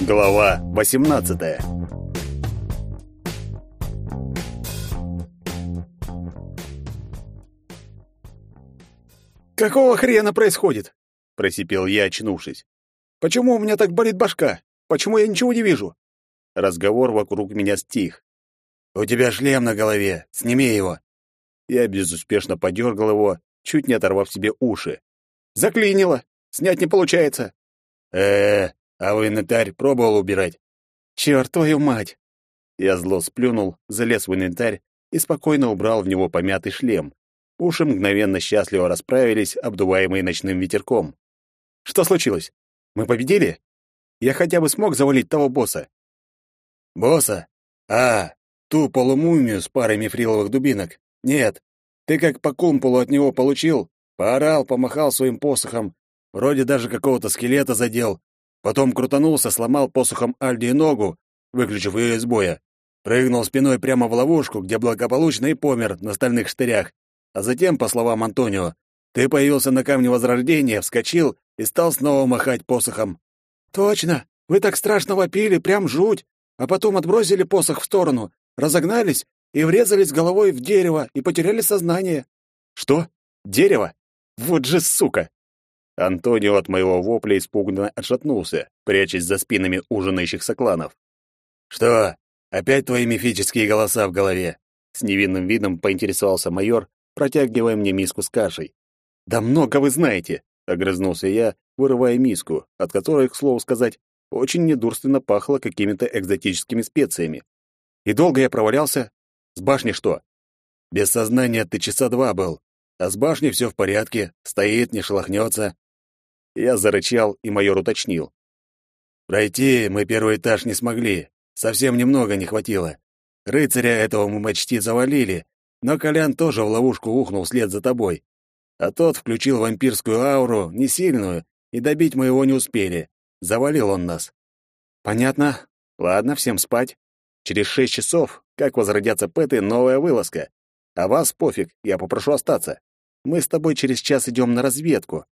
Глава 18. Какого хрена происходит? просипел я, очнувшись. Почему у меня так болит башка? Почему я ничего не вижу? Разговор вокруг меня стих. У тебя шлем на голове, сними его. Я безуспешно подергал его, чуть не оторвав себе уши. Заклинило. Снять не получается. Э, -э а в инвентарь пробовал убирать? Черт твою мать! Я зло сплюнул, залез в инвентарь и спокойно убрал в него помятый шлем. Уши мгновенно счастливо расправились, обдуваемые ночным ветерком. Что случилось? Мы победили? Я хотя бы смог завалить того босса. Босса? А, ту полумумию с парой мифриловых дубинок. Нет. Ты как по кумполу от него получил, поорал, помахал своим посохом, вроде даже какого-то скелета задел, потом крутанулся, сломал посохом Альди ногу, выключив ее из боя, прыгнул спиной прямо в ловушку, где благополучно и помер на стальных штырях. А затем, по словам Антонио, ты появился на камне Возрождения, вскочил и стал снова махать посохом. Точно. Вы так страшно вопили, прям жуть. А потом отбросили посох в сторону, разогнались и врезались головой в дерево и потеряли сознание. Что? Дерево? Вот же сука! Антонио от моего вопля испуганно отшатнулся, прячась за спинами ужинающих сокланов. «Что, опять твои мифические голоса в голове?» С невинным видом поинтересовался майор, протягивая мне миску с кашей. «Да много вы знаете!» — огрызнулся я, вырывая миску, от которой, к слову сказать, очень недурственно пахло какими-то экзотическими специями. «И долго я провалялся? С башни что?» «Без сознания ты часа два был, а с башни все в порядке, стоит, не шелохнется. Я зарычал, и майор уточнил. «Пройти мы первый этаж не смогли. Совсем немного не хватило. Рыцаря этого мы почти завалили, но Колян тоже в ловушку ухнул вслед за тобой. А тот включил вампирскую ауру, не сильную, и добить мы его не успели. Завалил он нас». «Понятно. Ладно, всем спать. Через шесть часов, как возродятся пэты, новая вылазка. А вас пофиг, я попрошу остаться. Мы с тобой через час идем на разведку.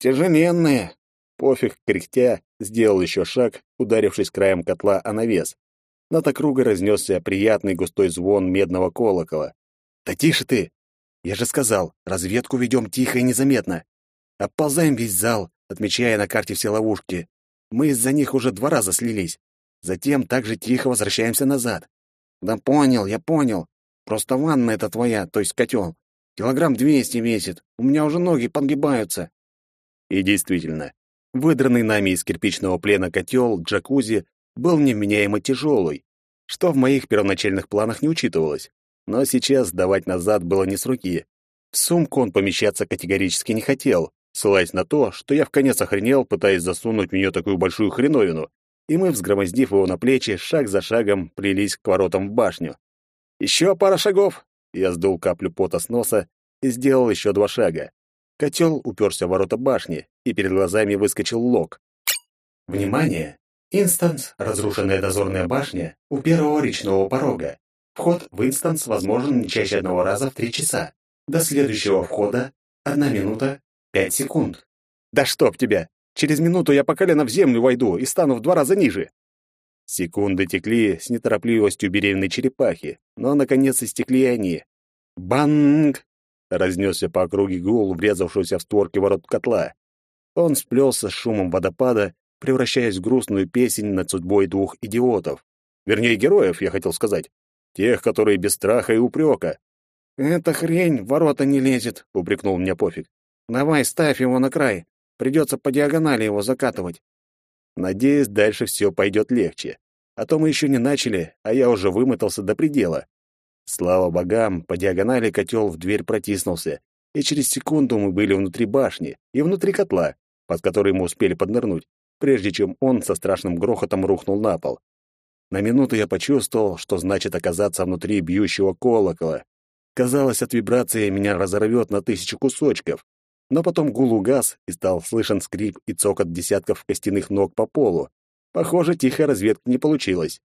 Тяжеленные. Пофиг, кряхтя, сделал еще шаг, ударившись краем котла о навес. Над округой разнесся приятный густой звон медного колокола. «Да тише ты! Я же сказал, разведку ведем тихо и незаметно. Обползаем весь зал, отмечая на карте все ловушки. Мы из-за них уже два раза слились. Затем также тихо возвращаемся назад. Да понял, я понял. Просто ванна эта твоя, то есть котел. Килограмм двести весит. У меня уже ноги подгибаются. И действительно, выдранный нами из кирпичного плена котел джакузи был невменяемо тяжелый, что в моих первоначальных планах не учитывалось. Но сейчас сдавать назад было не с руки. В сумку он помещаться категорически не хотел, ссылаясь на то, что я в конец охренел, пытаясь засунуть в нее такую большую хреновину, и мы, взгромоздив его на плечи, шаг за шагом плелись к воротам в башню. Еще пара шагов. Я сдул каплю пота с носа и сделал еще два шага. Котел уперся в ворота башни, и перед глазами выскочил лог. «Внимание! Инстанс, разрушенная дозорная башня, у первого речного порога. Вход в инстанс возможен не чаще одного раза в три часа. До следующего входа — одна минута, пять секунд». «Да чтоб тебя! Через минуту я по колено в землю войду и стану в два раза ниже!» Секунды текли с неторопливостью беременной черепахи, но, наконец, истекли они. Банг! Разнесся по округе гул, врезавшегося в створки ворот котла. Он сплелся с шумом водопада, превращаясь в грустную песнь над судьбой двух идиотов. Вернее, героев, я хотел сказать. Тех, которые без страха и упрека. «Эта хрень в ворота не лезет», — упрекнул меня пофиг. «Давай, ставь его на край. Придется по диагонали его закатывать». Надеюсь, дальше все пойдет легче. А то мы еще не начали, а я уже вымотался до предела. Слава богам, по диагонали котел в дверь протиснулся, и через секунду мы были внутри башни и внутри котла, под который мы успели поднырнуть, прежде чем он со страшным грохотом рухнул на пол. На минуту я почувствовал, что значит оказаться внутри бьющего колокола. Казалось, от вибрации меня разорвет на тысячу кусочков. Но потом гул угас, и стал слышен скрип и цокот десятков костяных ног по полу. Похоже, тихой разведки не получилось.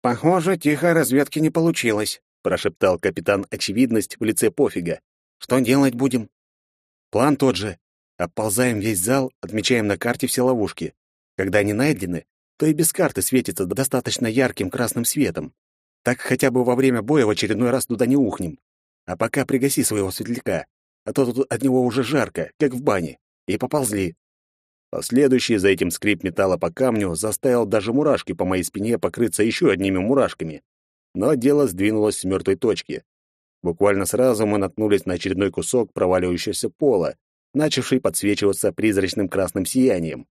«Похоже, тихой разведки не получилось», прошептал капитан Очевидность в лице Пофига. Что делать будем? План тот же. Обползаем весь зал, отмечаем на карте все ловушки. Когда они найдены, то и без карты светится достаточно ярким красным светом. Так хотя бы во время боя в очередной раз туда не ухнем. А пока пригаси своего светляка, а то тут от него уже жарко, как в бане. И поползли. Последующий за этим скрип металла по камню заставил даже мурашки по моей спине покрыться еще одними мурашками. Но дело сдвинулось с мертвой точки. Буквально сразу мы наткнулись на очередной кусок проваливающегося пола, начавший подсвечиваться призрачным красным сиянием.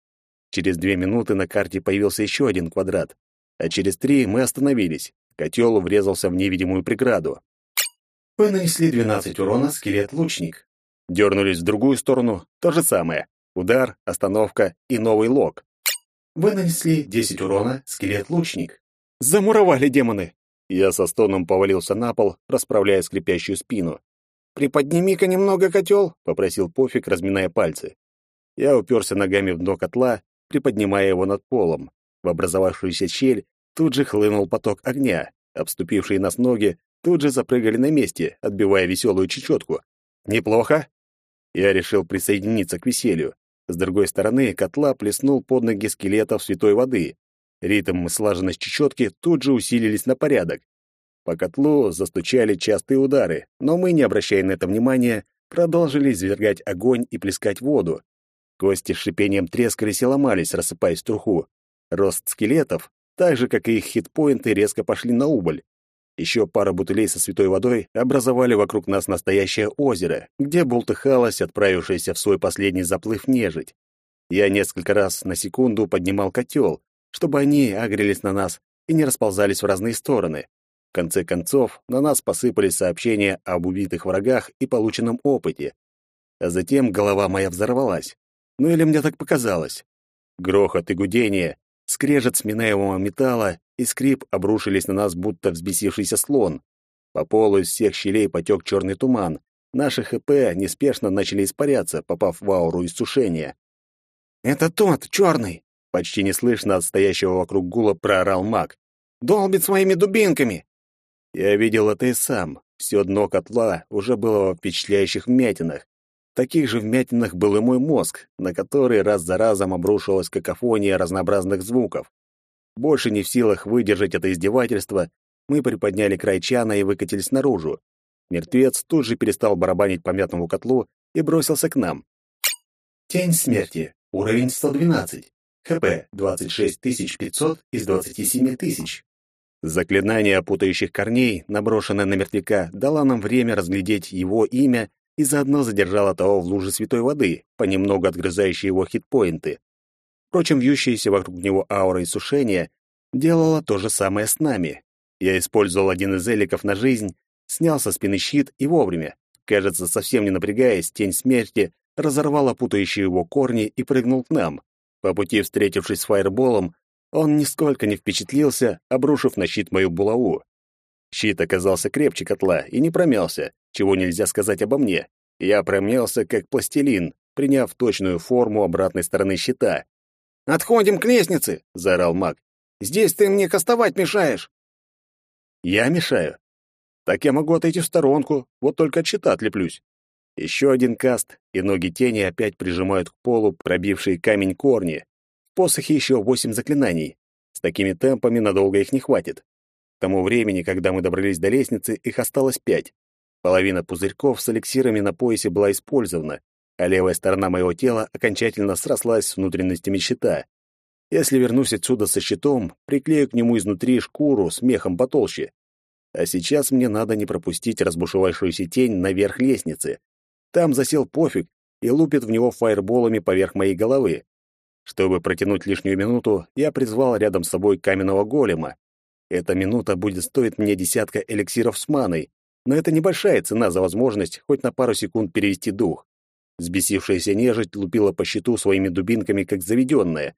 Через две минуты на карте появился еще один квадрат, а через три мы остановились. Котел врезался в невидимую преграду. Вы нанесли 12 урона, скелет-лучник. Дернулись в другую сторону, то же самое. Удар, остановка и новый лог. Вы нанесли 10 урона, скелет-лучник. Замуровали демоны. Я со стоном повалился на пол, расправляя скрипящую спину. «Приподними-ка немного котел», — попросил Пофиг, разминая пальцы. Я уперся ногами в дно котла, приподнимая его над полом. В образовавшуюся щель тут же хлынул поток огня. Обступившие нас ноги тут же запрыгали на месте, отбивая веселую чечетку. «Неплохо?» Я решил присоединиться к веселью. С другой стороны котла плеснул под ноги скелетов святой воды. Ритм и слаженность чечетки тут же усилились на порядок. По котлу застучали частые удары, но мы, не обращая на это внимания, продолжили извергать огонь и плескать воду. Кости с шипением трескались и ломались, рассыпаясь в труху. Рост скелетов, так же, как и их хитпоинты, резко пошли на убыль. Еще пара бутылей со святой водой образовали вокруг нас настоящее озеро, где бултыхалась отправившаяся в свой последний заплыв нежить. Я несколько раз на секунду поднимал котел, чтобы они агрелись на нас и не расползались в разные стороны конце концов, на нас посыпались сообщения об убитых врагах и полученном опыте. А затем голова моя взорвалась. Ну или мне так показалось. Грохот и гудение, скрежет сминаемого металла и скрип обрушились на нас, будто взбесившийся слон. По полу из всех щелей потек черный туман. Наши ХП неспешно начали испаряться, попав в ауру иссушения. «Это тот, черный!» Почти неслышно от стоящего вокруг гула проорал маг. «Долбит своими дубинками! Я видел это и сам. Все дно котла уже было во впечатляющих вмятинах. Таких же вмятинах был и мой мозг, на который раз за разом обрушилась какофония разнообразных звуков. Больше не в силах выдержать это издевательство, мы приподняли край чана и выкатились наружу. Мертвец тут же перестал барабанить по мятному котлу и бросился к нам. Тень смерти. Уровень 112. ХП 26500 из 27 тысяч. Заклинание опутающих корней, наброшенное на мертвяка, дало нам время разглядеть его имя и заодно задержало того в луже святой воды, понемногу отгрызающей его хитпоинты. Впрочем, вьющаяся вокруг него аура иссушения делала то же самое с нами. Я использовал один из эликов на жизнь, снял со спины щит и вовремя, кажется, совсем не напрягаясь, тень смерти разорвал опутающие его корни и прыгнул к нам. По пути, встретившись с фаерболом, он нисколько не впечатлился, обрушив на щит мою булаву. Щит оказался крепче котла и не промялся, чего нельзя сказать обо мне. Я промялся, как пластилин, приняв точную форму обратной стороны щита. «Отходим к лестнице!» — заорал маг. «Здесь ты мне кастовать мешаешь!» «Я мешаю?» «Так я могу отойти в сторонку, вот только от щита отлеплюсь». Еще один каст, и ноги тени опять прижимают к полу пробившие камень корни, посохе еще восемь заклинаний. С такими темпами надолго их не хватит. К тому времени, когда мы добрались до лестницы, их осталось пять. Половина пузырьков с эликсирами на поясе была использована, а левая сторона моего тела окончательно срослась с внутренностями щита. Если вернусь отсюда со щитом, приклею к нему изнутри шкуру с мехом потолще. А сейчас мне надо не пропустить разбушевавшуюся тень наверх лестницы. Там засел пофиг и лупит в него фаерболами поверх моей головы. Чтобы протянуть лишнюю минуту, я призвал рядом с собой каменного голема. Эта минута будет стоить мне десятка эликсиров с маной, но это небольшая цена за возможность хоть на пару секунд перевести дух. Взбесившаяся нежить лупила по щиту своими дубинками, как заведенная.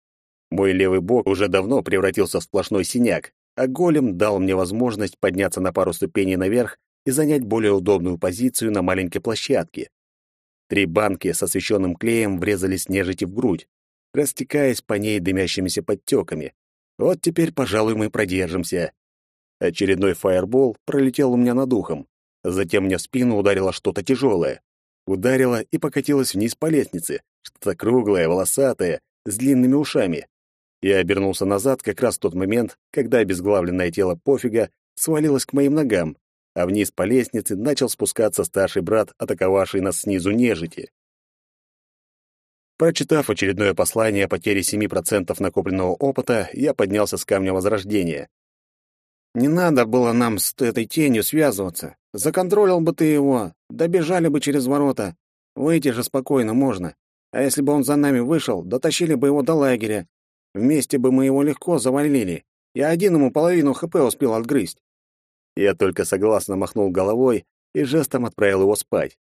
Мой левый бок уже давно превратился в сплошной синяк, а голем дал мне возможность подняться на пару ступеней наверх и занять более удобную позицию на маленькой площадке. Три банки с освещенным клеем врезались нежити в грудь растекаясь по ней дымящимися подтеками. Вот теперь, пожалуй, мы продержимся. Очередной фаербол пролетел у меня над ухом. Затем мне в спину ударило что-то тяжелое. Ударило и покатилось вниз по лестнице. Что-то круглое, волосатое, с длинными ушами. Я обернулся назад как раз в тот момент, когда обезглавленное тело пофига свалилось к моим ногам, а вниз по лестнице начал спускаться старший брат, атаковавший нас снизу нежити. Прочитав очередное послание о потере 7% накопленного опыта, я поднялся с камня Возрождения. «Не надо было нам с этой тенью связываться. Законтролил бы ты его, добежали бы через ворота. Выйти же спокойно можно. А если бы он за нами вышел, дотащили бы его до лагеря. Вместе бы мы его легко завалили. Я один ему половину ХП успел отгрызть». Я только согласно махнул головой и жестом отправил его спать.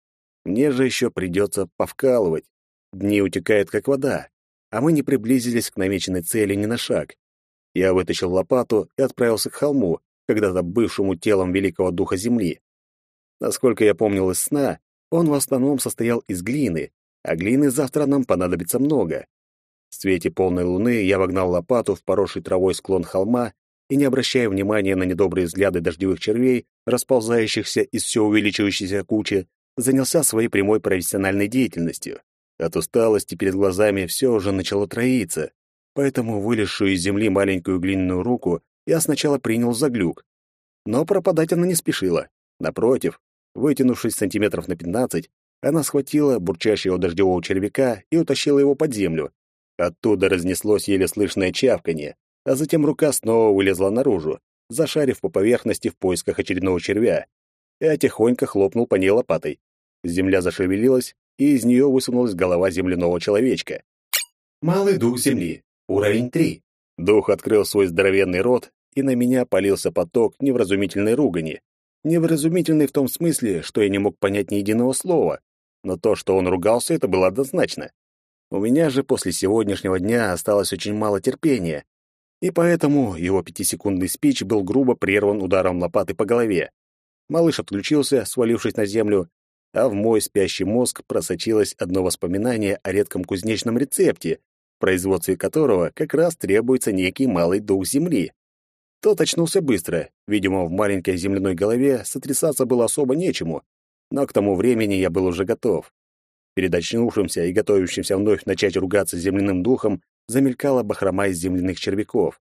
Мне же еще придется повкалывать. Дни утекают, как вода, а мы не приблизились к намеченной цели ни на шаг. Я вытащил лопату и отправился к холму, когда-то бывшему телом великого духа земли. Насколько я помнил из сна, он в основном состоял из глины, а глины завтра нам понадобится много. В свете полной луны я вогнал лопату в поросший травой склон холма и, не обращая внимания на недобрые взгляды дождевых червей, расползающихся из все увеличивающейся кучи, занялся своей прямой профессиональной деятельностью. От усталости перед глазами все уже начало троиться, поэтому вылезшую из земли маленькую глиняную руку я сначала принял за глюк. Но пропадать она не спешила. Напротив, вытянувшись сантиметров на пятнадцать, она схватила бурчащего дождевого червяка и утащила его под землю. Оттуда разнеслось еле слышное чавканье, а затем рука снова вылезла наружу, зашарив по поверхности в поисках очередного червя. Я тихонько хлопнул по ней лопатой. Земля зашевелилась, и из нее высунулась голова земляного человечка. Малый дух земли. Уровень 3. Дух открыл свой здоровенный рот, и на меня полился поток невразумительной ругани. Невразумительный в том смысле, что я не мог понять ни единого слова, но то, что он ругался, это было однозначно. У меня же после сегодняшнего дня осталось очень мало терпения, и поэтому его пятисекундный спич был грубо прерван ударом лопаты по голове. Малыш отключился, свалившись на землю, а в мой спящий мозг просочилось одно воспоминание о редком кузнечном рецепте, в производстве которого как раз требуется некий малый дух земли. Тот очнулся быстро, видимо, в маленькой земляной голове сотрясаться было особо нечему, но к тому времени я был уже готов. Перед очнувшимся и готовящимся вновь начать ругаться земляным духом замелькала бахрома из земляных червяков.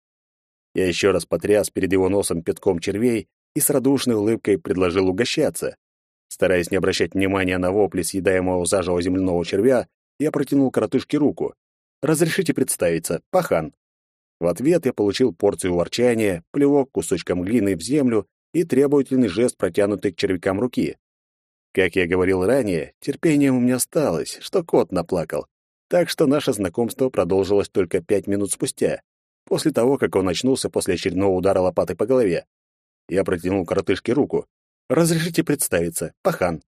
Я еще раз потряс перед его носом пятком червей и с радушной улыбкой предложил угощаться. Стараясь не обращать внимания на вопли съедаемого заживо земляного червя, я протянул коротышке руку. «Разрешите представиться, пахан». В ответ я получил порцию ворчания, плевок кусочком глины в землю и требовательный жест, протянутый к червякам руки. Как я говорил ранее, терпением у меня осталось, что кот наплакал. Так что наше знакомство продолжилось только пять минут спустя, после того, как он очнулся после очередного удара лопатой по голове. Я протянул коротышке руку. «Разрешите представиться, пахан».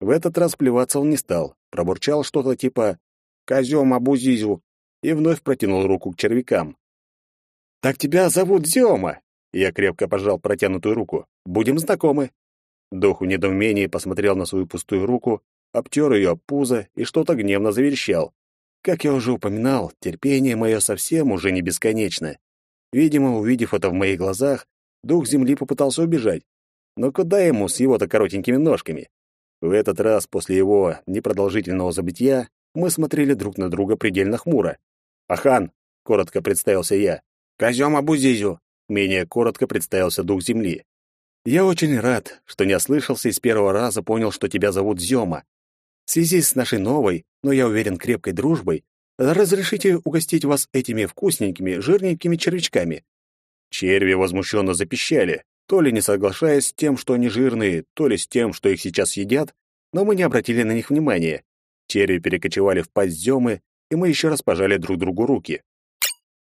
В этот раз плеваться он не стал, пробурчал что-то типа «Козём Абузизю» и вновь протянул руку к червякам. «Так тебя зовут Зёма!» Я крепко пожал протянутую руку. «Будем знакомы». Дух в недоумении посмотрел на свою пустую руку, обтер ее об пузо и что-то гневно заверещал. Как я уже упоминал, терпение мое совсем уже не бесконечно. Видимо, увидев это в моих глазах, дух земли попытался убежать, но куда ему с его-то коротенькими ножками? В этот раз после его непродолжительного забытия мы смотрели друг на друга предельно хмуро. «Ахан!» — коротко представился я. «Козём Абузизю!» — менее коротко представился дух земли. «Я очень рад, что не ослышался и с первого раза понял, что тебя зовут Зёма. В связи с нашей новой, но я уверен, крепкой дружбой, разрешите угостить вас этими вкусненькими, жирненькими червячками». Черви возмущенно запищали то ли не соглашаясь с тем, что они жирные, то ли с тем, что их сейчас едят, но мы не обратили на них внимания. Черви перекочевали в пасть Зёмы, и мы еще раз пожали друг другу руки.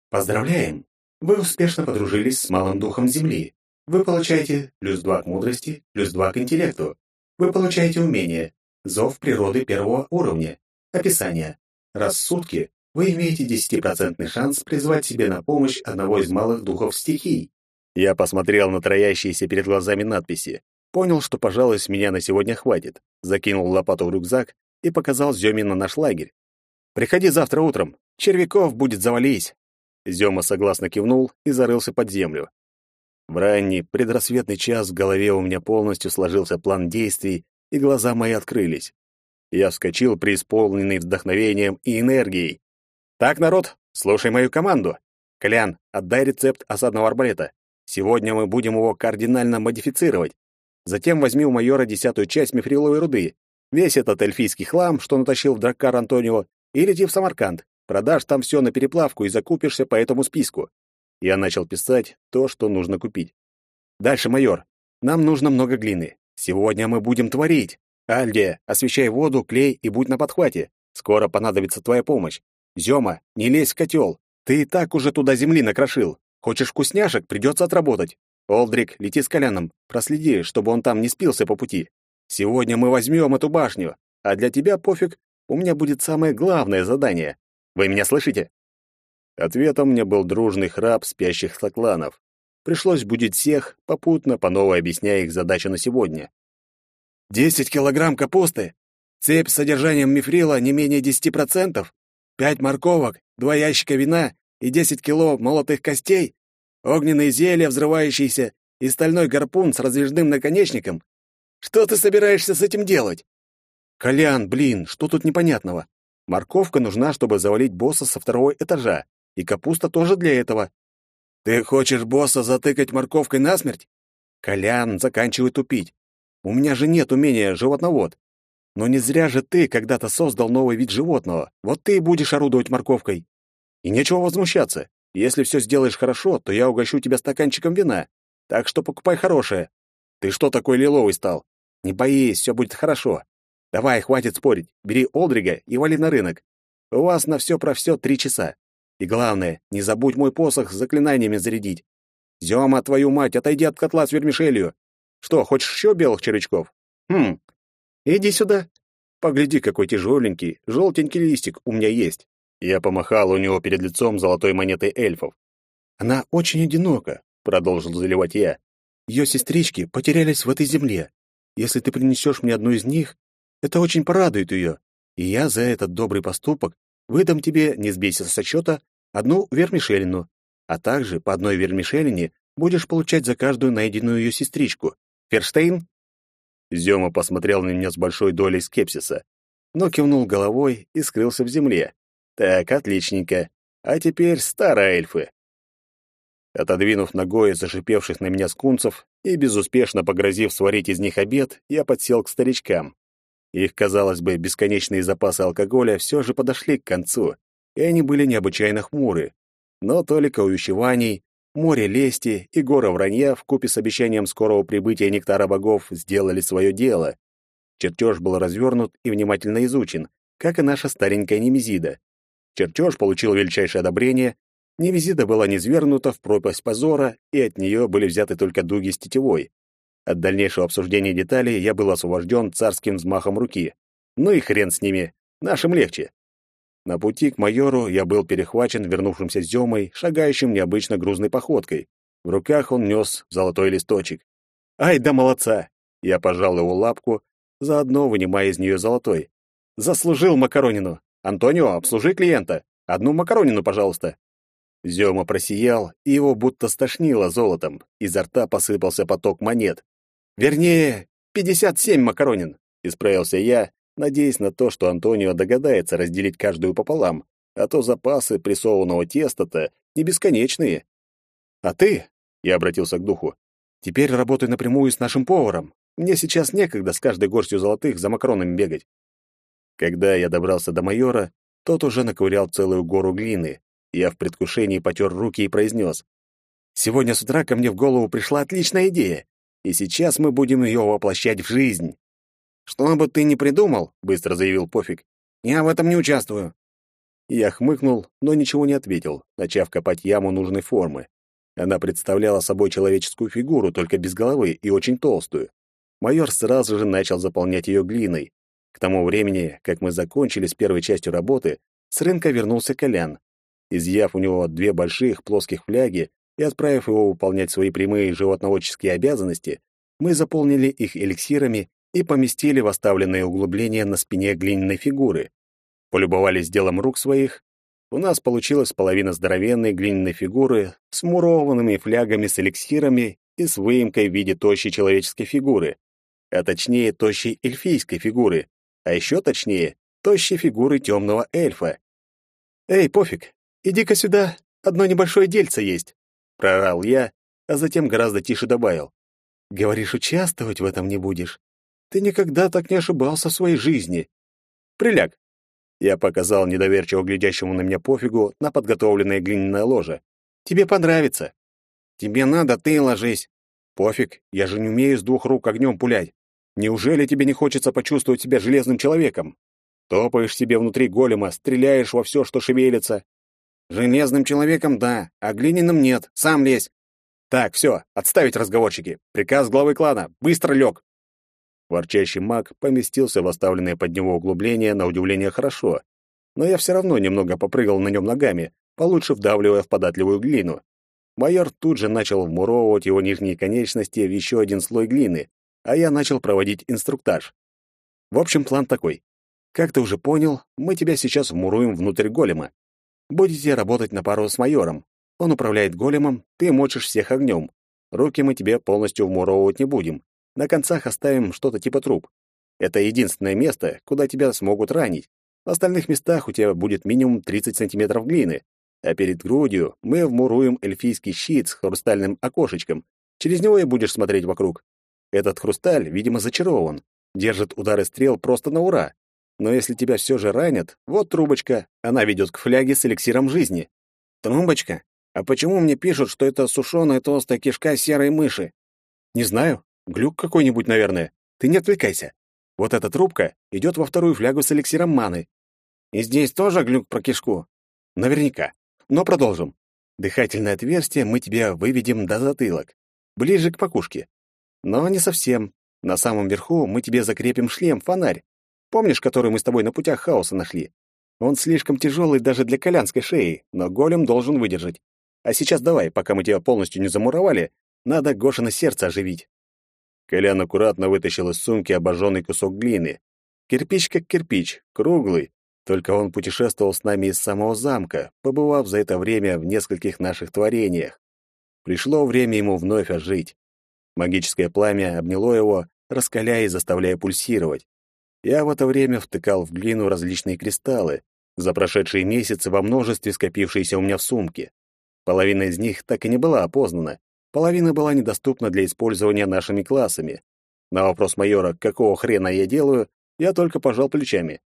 Поздравляем! Вы успешно подружились с малым духом Земли. Вы получаете плюс два к мудрости, плюс два к интеллекту. Вы получаете умение «Зов природы первого уровня». Описание. Раз в сутки вы имеете 10% шанс призвать себе на помощь одного из малых духов стихий. Я посмотрел на троящиеся перед глазами надписи. Понял, что, пожалуй, с меня на сегодня хватит. Закинул лопату в рюкзак и показал Зёме на наш лагерь. «Приходи завтра утром. Червяков будет завались». Зёма согласно кивнул и зарылся под землю. В ранний предрассветный час в голове у меня полностью сложился план действий, и глаза мои открылись. Я вскочил, преисполненный вдохновением и энергией. «Так, народ, слушай мою команду. Колян, отдай рецепт осадного арбалета. Сегодня мы будем его кардинально модифицировать. Затем возьми у майора десятую часть мифриловой руды, весь этот эльфийский хлам, что натащил в Драккар Антонио, и лети в Самарканд. Продашь там все на переплавку и закупишься по этому списку. Я начал писать то, что нужно купить. Дальше, майор. Нам нужно много глины. Сегодня мы будем творить. Альдия, освещай воду, клей и будь на подхвате. Скоро понадобится твоя помощь. Зёма, не лезь в котел. Ты и так уже туда земли накрошил. Хочешь вкусняшек, придется отработать. Олдрик, лети с Коляном. Проследи, чтобы он там не спился по пути. Сегодня мы возьмем эту башню, а для тебя пофиг, у меня будет самое главное задание. Вы меня слышите? Ответом мне был дружный храп спящих сокланов. Пришлось будить всех, попутно по новой объясняя их задачу на сегодня. «Десять килограмм капусты, цепь с содержанием мифрила не менее десяти процентов, пять морковок, два ящика вина и десять кило молотых костей, огненные зелья, взрывающиеся, и стальной гарпун с раздвижным наконечником. Что ты собираешься с этим делать? Колян, блин, что тут непонятного? Морковка нужна, чтобы завалить босса со второго этажа, и капуста тоже для этого. Ты хочешь босса затыкать морковкой насмерть? Колян, заканчивай тупить. У меня же нет умения животновод. Но не зря же ты когда-то создал новый вид животного. Вот ты и будешь орудовать морковкой. И нечего возмущаться. Если все сделаешь хорошо, то я угощу тебя стаканчиком вина. Так что покупай хорошее. Ты что такой лиловый стал? Не боись, все будет хорошо. Давай, хватит спорить. Бери Олдрига и вали на рынок. У вас на все про все три часа. И главное, не забудь мой посох с заклинаниями зарядить. Зёма, твою мать, отойди от котла с вермишелью. Что, хочешь еще белых червячков? Хм, иди сюда. Погляди, какой тяжеленький, желтенький листик у меня есть. Я помахал у него перед лицом золотой монетой эльфов. Она очень одинока, продолжил заливать я. Ее сестрички потерялись в этой земле. Если ты принесешь мне одну из них, это очень порадует ее. И я за этот добрый поступок выдам тебе, не сбейся со счета, одну вермишелину, а также по одной вермишелине будешь получать за каждую найденную ее сестричку. Ферштейн?» Зёма посмотрел на меня с большой долей скепсиса, но кивнул головой и скрылся в земле. «Так, отличненько. А теперь старые эльфы». Отодвинув ногой зашипевших на меня скунцев и безуспешно погрозив сварить из них обед, я подсел к старичкам. Их, казалось бы, бесконечные запасы алкоголя все же подошли к концу, и они были необычайно хмуры. Но только увещеваний, море лести и гора вранья вкупе с обещанием скорого прибытия нектара богов сделали свое дело. Чертеж был развернут и внимательно изучен, как и наша старенькая Немезида. Чертеж получил величайшее одобрение, Невизида была низвергнута в пропасть позора, и от нее были взяты только дуги с тетивой. От дальнейшего обсуждения деталей я был освобожден царским взмахом руки. Ну и хрен с ними, нашим легче. На пути к майору я был перехвачен вернувшимся Зёмой, шагающим необычно грузной походкой. В руках он нес золотой листочек. «Ай да молодца!» Я пожал его лапку, заодно вынимая из нее золотой. «Заслужил макаронину! Антонио, обслужи клиента! Одну макаронину, пожалуйста!» Зёма просиял, и его будто стошнило золотом. Изо рта посыпался поток монет. Вернее, пятьдесят семь макаронин, исправился я, надеясь на то, что Антонио догадается разделить каждую пополам, а то запасы прессованного теста-то не бесконечные. А ты, я обратился к духу, теперь работай напрямую с нашим поваром. Мне сейчас некогда с каждой горстью золотых за макаронами бегать. Когда я добрался до майора, тот уже наковырял целую гору глины. Я в предвкушении потер руки и произнес. «Сегодня с утра ко мне в голову пришла отличная идея и сейчас мы будем ее воплощать в жизнь. Что бы ты ни придумал, быстро заявил Пофиг, я в этом не участвую. Я хмыкнул, но ничего не ответил, начав копать яму нужной формы. Она представляла собой человеческую фигуру, только без головы и очень толстую. Майор сразу же начал заполнять ее глиной. К тому времени, как мы закончили с первой частью работы, с рынка вернулся Колян. Изъяв у него две больших плоских фляги, и отправив его выполнять свои прямые животноводческие обязанности, мы заполнили их эликсирами и поместили в оставленные углубления на спине глиняной фигуры. Полюбовались делом рук своих. У нас получилась половина здоровенной глиняной фигуры с мурованными флягами с эликсирами и с выемкой в виде тощей человеческой фигуры, а точнее тощей эльфийской фигуры, а еще точнее тощей фигуры темного эльфа. «Эй, пофиг, иди-ка сюда!» одно небольшое дельце есть», — прорал я, а затем гораздо тише добавил. «Говоришь, участвовать в этом не будешь? Ты никогда так не ошибался в своей жизни. Приляг». Я показал недоверчиво глядящему на меня пофигу на подготовленное глиняное ложе. «Тебе понравится». «Тебе надо, ты ложись». «Пофиг, я же не умею с двух рук огнем пулять. Неужели тебе не хочется почувствовать себя железным человеком? Топаешь себе внутри голема, стреляешь во все, что шевелится. Железным человеком — да, а глиняным — нет. Сам лезь. Так, все, отставить разговорчики. Приказ главы клана. Быстро лег. Ворчащий маг поместился в оставленное под него углубление на удивление хорошо. Но я все равно немного попрыгал на нем ногами, получше вдавливая в податливую глину. Майор тут же начал вмуровывать его нижние конечности в еще один слой глины, а я начал проводить инструктаж. В общем, план такой. Как ты уже понял, мы тебя сейчас вмуруем внутрь голема. Будете работать на пару с майором. Он управляет големом, ты мочишь всех огнем. Руки мы тебе полностью вмуровывать не будем. На концах оставим что-то типа труб. Это единственное место, куда тебя смогут ранить. В остальных местах у тебя будет минимум 30 сантиметров глины. А перед грудью мы вмуруем эльфийский щит с хрустальным окошечком. Через него и будешь смотреть вокруг. Этот хрусталь, видимо, зачарован. Держит удары стрел просто на ура. Но если тебя все же ранят, вот трубочка, она ведет к фляге с эликсиром жизни. Трубочка? А почему мне пишут, что это сушеная толстая кишка серой мыши? Не знаю. Глюк какой-нибудь, наверное. Ты не отвлекайся. Вот эта трубка идет во вторую флягу с эликсиром маны. И здесь тоже глюк про кишку? Наверняка. Но продолжим. Дыхательное отверстие мы тебе выведем до затылок, ближе к покушке. Но не совсем. На самом верху мы тебе закрепим шлем-фонарь. Помнишь, который мы с тобой на путях хаоса нашли? Он слишком тяжелый даже для колянской шеи, но голем должен выдержать. А сейчас давай, пока мы тебя полностью не замуровали, надо Гошина сердце оживить. Колян аккуратно вытащил из сумки обожженный кусок глины. Кирпич как кирпич, круглый, только он путешествовал с нами из самого замка, побывав за это время в нескольких наших творениях. Пришло время ему вновь ожить. Магическое пламя обняло его, раскаляя и заставляя пульсировать. Я в это время втыкал в глину различные кристаллы, за прошедшие месяцы во множестве скопившиеся у меня в сумке. Половина из них так и не была опознана, половина была недоступна для использования нашими классами. На вопрос майора, какого хрена я делаю, я только пожал плечами.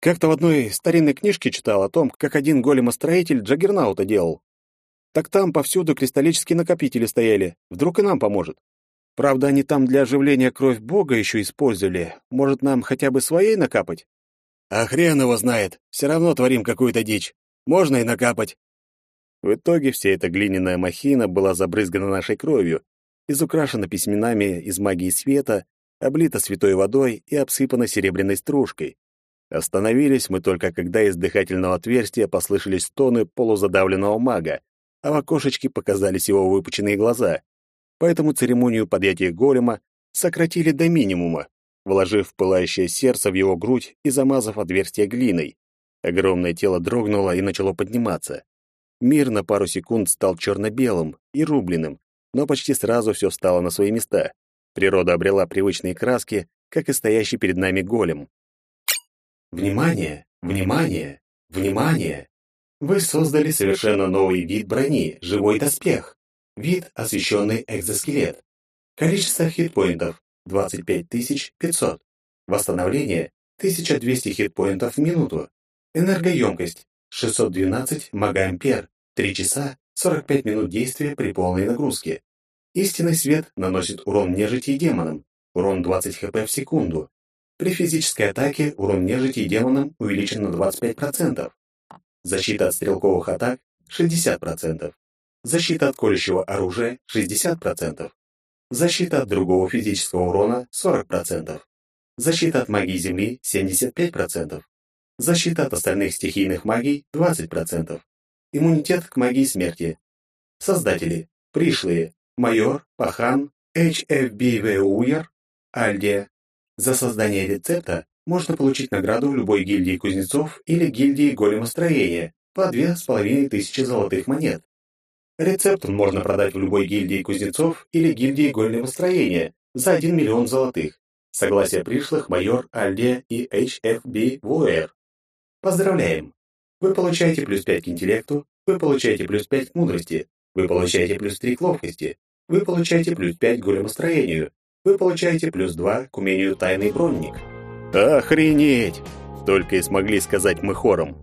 Как-то в одной старинной книжке читал о том, как один големостроитель Джаггернаута делал. Так там повсюду кристаллические накопители стояли. Вдруг и нам поможет. Правда, они там для оживления кровь Бога еще использовали. Может, нам хотя бы своей накапать? А хрен его знает. Все равно творим какую-то дичь. Можно и накапать. В итоге вся эта глиняная махина была забрызгана нашей кровью, изукрашена письменами из магии света, облита святой водой и обсыпана серебряной стружкой. Остановились мы только, когда из дыхательного отверстия послышались стоны полузадавленного мага, а в окошечке показались его выпученные глаза поэтому церемонию подъятия голема сократили до минимума, вложив пылающее сердце в его грудь и замазав отверстие глиной. Огромное тело дрогнуло и начало подниматься. Мир на пару секунд стал черно-белым и рубленым, но почти сразу все встало на свои места. Природа обрела привычные краски, как и стоящий перед нами голем. Внимание! Внимание! Внимание! Вы создали совершенно новый вид брони — живой доспех. Вид – освещенный экзоскелет. Количество хитпоинтов – 25500. Восстановление – 1200 хитпоинтов в минуту. Энергоемкость – 612 мегаампер. 3 часа 45 минут действия при полной нагрузке. Истинный свет наносит урон нежити и демонам. Урон 20 хп в секунду. При физической атаке урон нежити и демонам увеличен на 25%. Защита от стрелковых атак – 60%. Защита от колющего оружия 60%. Защита от другого физического урона 40%. Защита от магии Земли 75%. Защита от остальных стихийных магий 20%. Иммунитет к магии смерти. Создатели. Пришлые. Майор, Пахан, HFB Уир, Альдия. За создание рецепта можно получить награду в любой гильдии кузнецов или гильдии големостроения по две с половиной тысячи золотых монет. Рецепт можно продать в любой гильдии кузнецов или гильдии големостроения за 1 миллион золотых. Согласие пришлых майор Альде и HFB Вуэр. Поздравляем! Вы получаете плюс 5 к интеллекту, Вы получаете плюс 5 к мудрости. Вы получаете плюс 3 к ловкости. Вы получаете плюс 5 к големостроению. Вы получаете плюс 2 к умению тайный бронник. Охренеть! Только и смогли сказать мы хором.